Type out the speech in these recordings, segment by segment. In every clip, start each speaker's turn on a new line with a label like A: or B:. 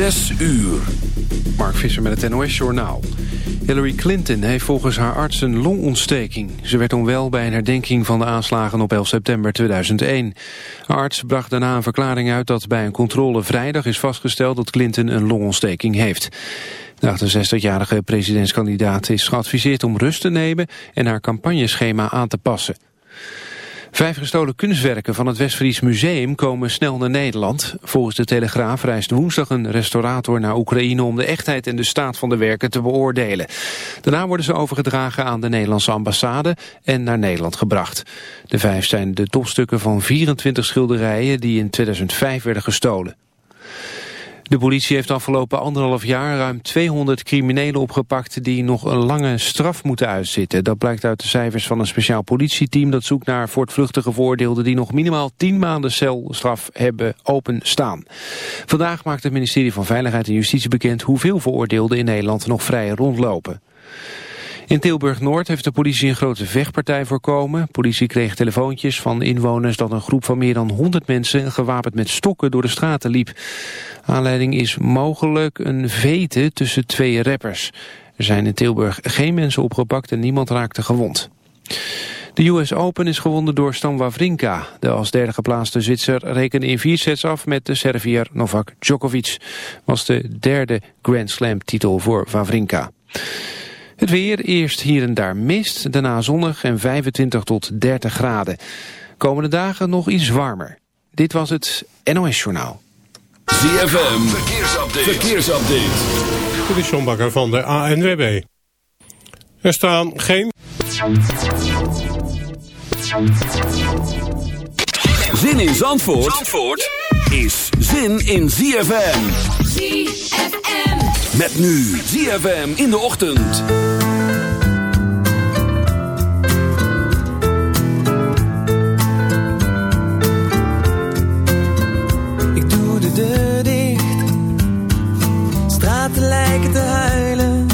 A: Zes uur. Mark Visser met het NOS-journaal. Hillary Clinton heeft volgens haar arts een longontsteking. Ze werd onwel bij een herdenking van de aanslagen op 11 september 2001. Haar arts bracht daarna een verklaring uit dat bij een controle vrijdag is vastgesteld dat Clinton een longontsteking heeft. De 68-jarige presidentskandidaat is geadviseerd om rust te nemen en haar campagneschema aan te passen. Vijf gestolen kunstwerken van het Westfries Museum komen snel naar Nederland. Volgens de Telegraaf reist woensdag een restaurator naar Oekraïne om de echtheid en de staat van de werken te beoordelen. Daarna worden ze overgedragen aan de Nederlandse ambassade en naar Nederland gebracht. De vijf zijn de topstukken van 24 schilderijen die in 2005 werden gestolen. De politie heeft afgelopen anderhalf jaar ruim 200 criminelen opgepakt die nog een lange straf moeten uitzitten. Dat blijkt uit de cijfers van een speciaal politieteam dat zoekt naar voortvluchtige veroordeelden die nog minimaal 10 maanden celstraf hebben openstaan. Vandaag maakt het ministerie van Veiligheid en Justitie bekend hoeveel veroordeelden in Nederland nog vrij rondlopen. In Tilburg-Noord heeft de politie een grote vechtpartij voorkomen. Politie kreeg telefoontjes van inwoners dat een groep van meer dan 100 mensen gewapend met stokken door de straten liep. Aanleiding is mogelijk een vete tussen twee rappers. Er zijn in Tilburg geen mensen opgepakt en niemand raakte gewond. De US Open is gewonnen door Stan Wawrinka. De als derde geplaatste Zwitser rekende in vier sets af met de Serviër Novak Djokovic. Was de derde Grand Slam titel voor Wawrinka. Het weer, eerst hier en daar mist, daarna zonnig en 25 tot 30 graden. Komende dagen nog iets warmer. Dit was het NOS Journaal.
B: ZFM, verkeersupdate. verkeersupdate.
C: Dit is John Bakker van de ANWB. Er staan geen...
B: Zin in Zandvoort, Zandvoort is zin in ZFM.
D: ZFM.
B: Met nu ZFM in de ochtend.
E: lijken te huilen,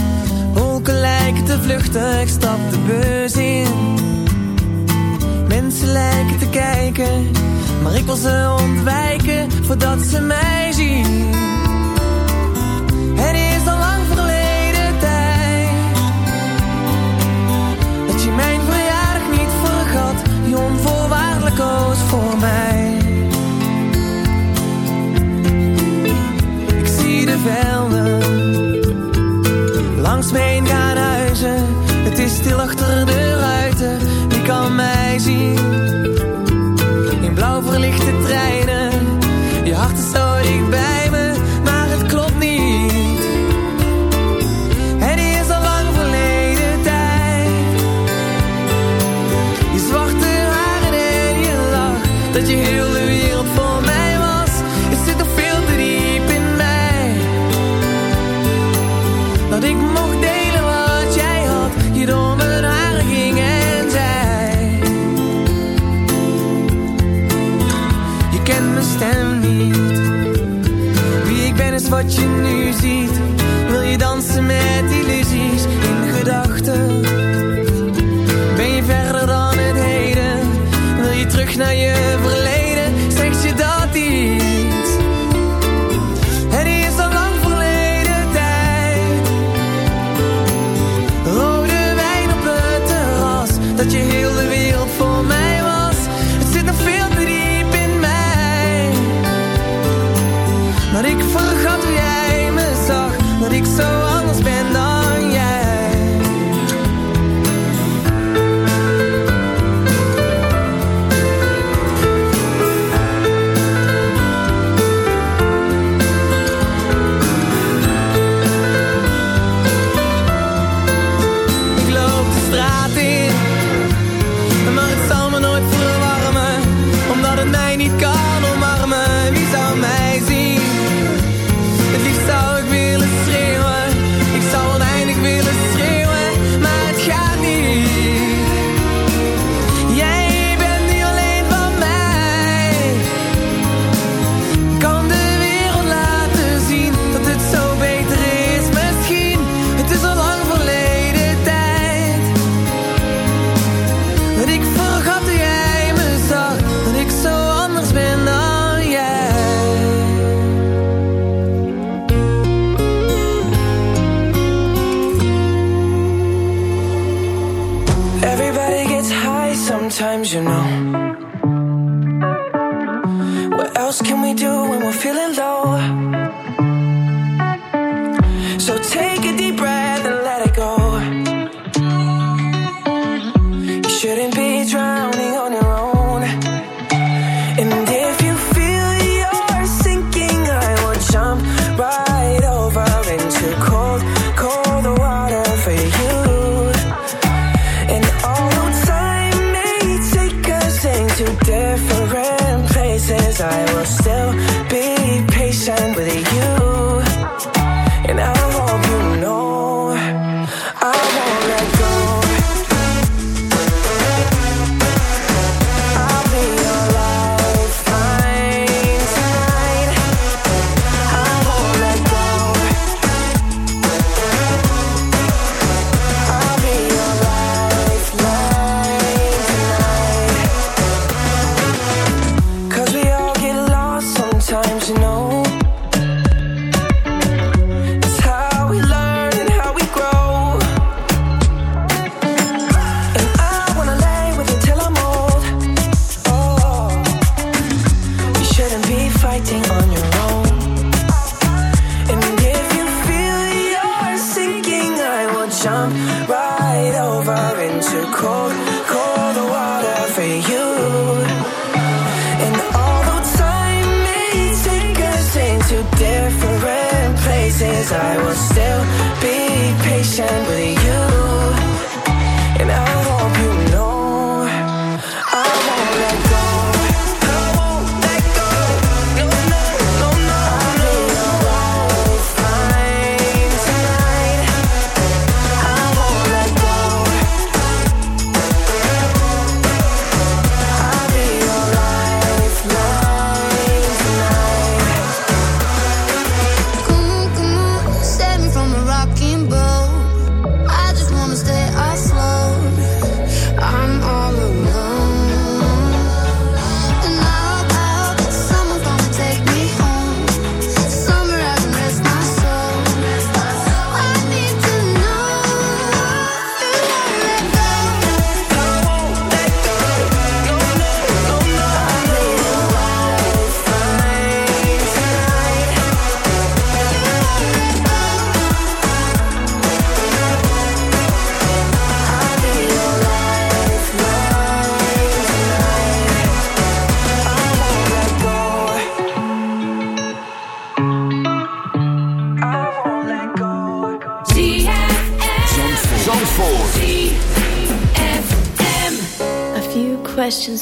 E: wolken lijken te vluchten, ik stap de bus in. Mensen lijken te kijken, maar ik wil ze ontwijken voordat ze mij zien. Mij. Ik zie de velden langs me heen gaan huizen. Het is stil achter de ruiten, wie kan mij zien? In blauw verlichte treinen, wat je nu ziet. Wil je dansen met illusies in gedachten? Ben je verder dan het heden? Wil je terug naar je verleden? Zeg je dat iets? Het is al lang verleden tijd. Rode wijn op het terras, dat je heel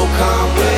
F: Oh, come wake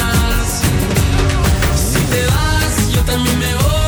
G: também.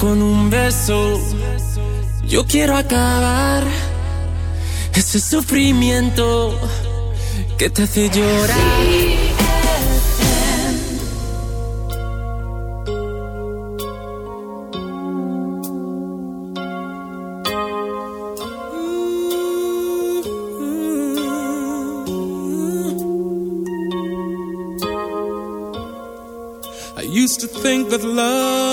G: Con
H: un
G: beso. Yo quiero acabar ese sufrimiento que te hace llorar.
I: To think that love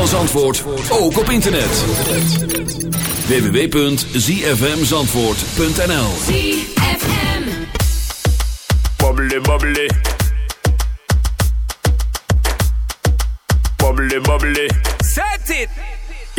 B: van Zandvoort ook op internet. www.zfmzandvoort.nl
J: Bubbly, bubbly.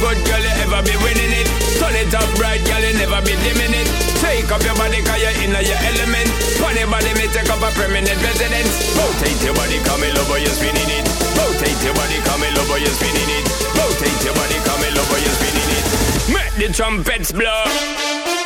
J: good girl you ever be winning it. Turn it up right, girl you never be dimming it. Take up your body cause you're in your element. Funny body may take up a permanent residence. Rotate your body come me lover you're spinning it. Rotate your body come me lover you're spinning it. Rotate your body come me lover you're spinning it. Make the trumpets blow.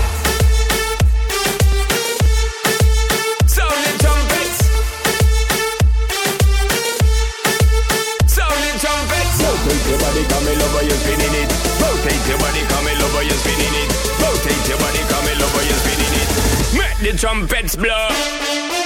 J: Trumpets blow.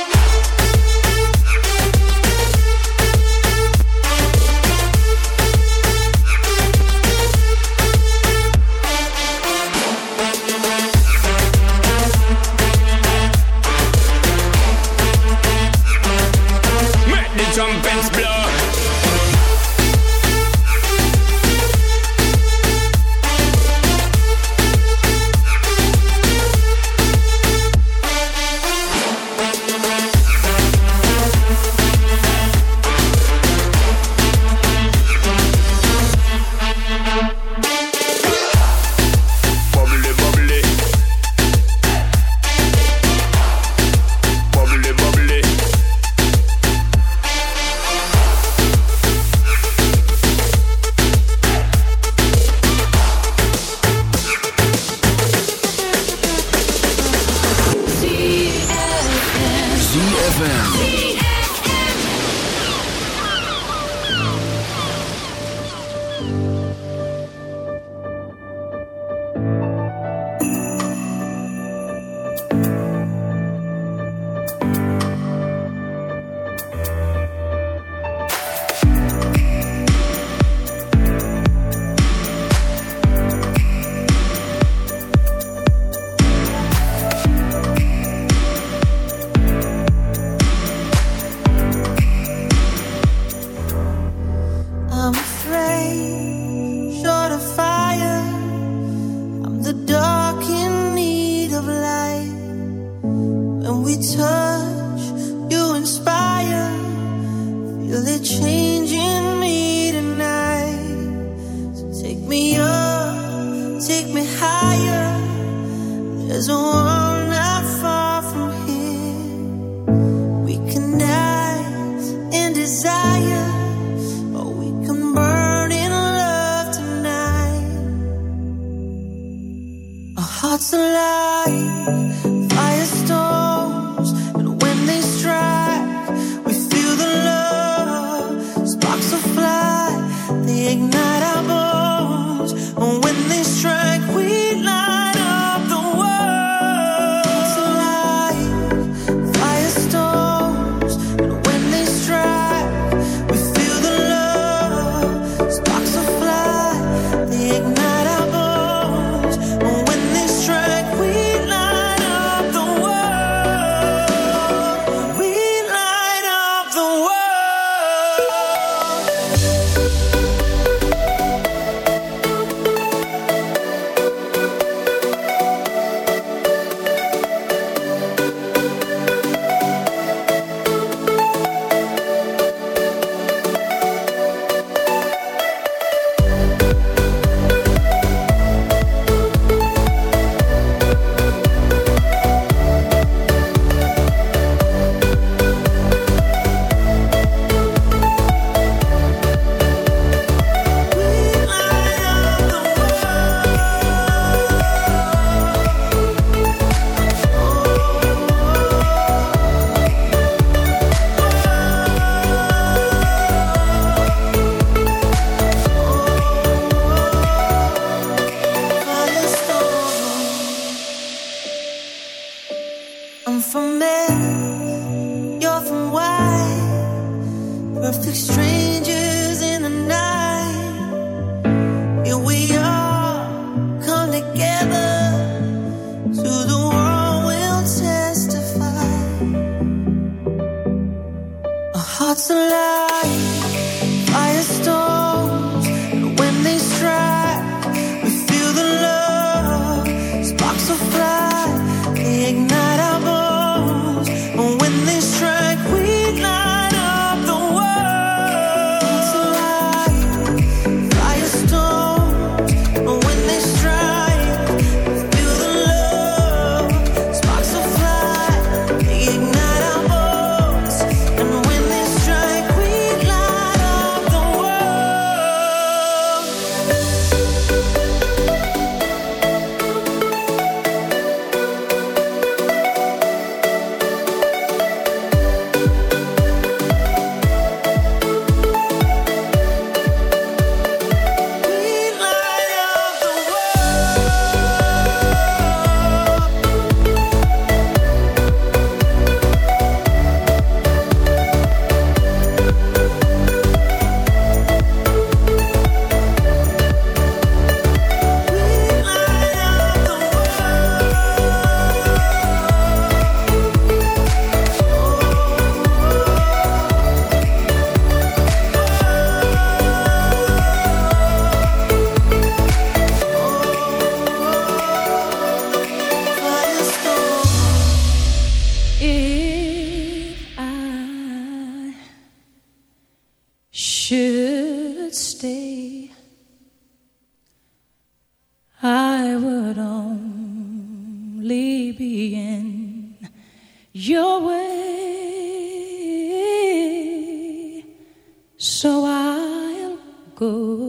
J: What's lie.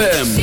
J: ZFM.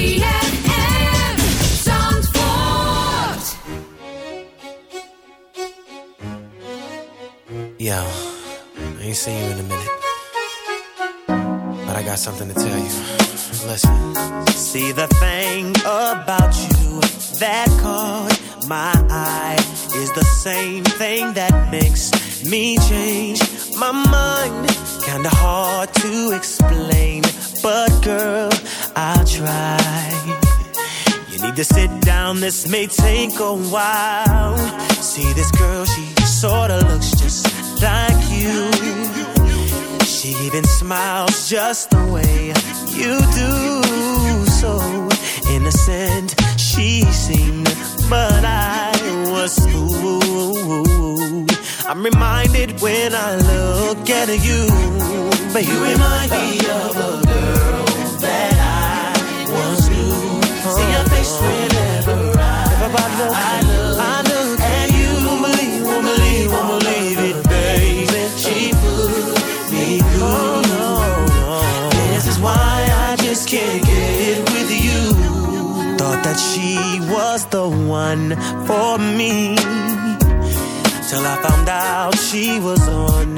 J: go wild. See this girl, she sorta looks just like you. She even smiles just the way you
K: do. So innocent she seemed, but I was fooled. I'm reminded when I look at you, but you remind me of a for me. Till I found out she was on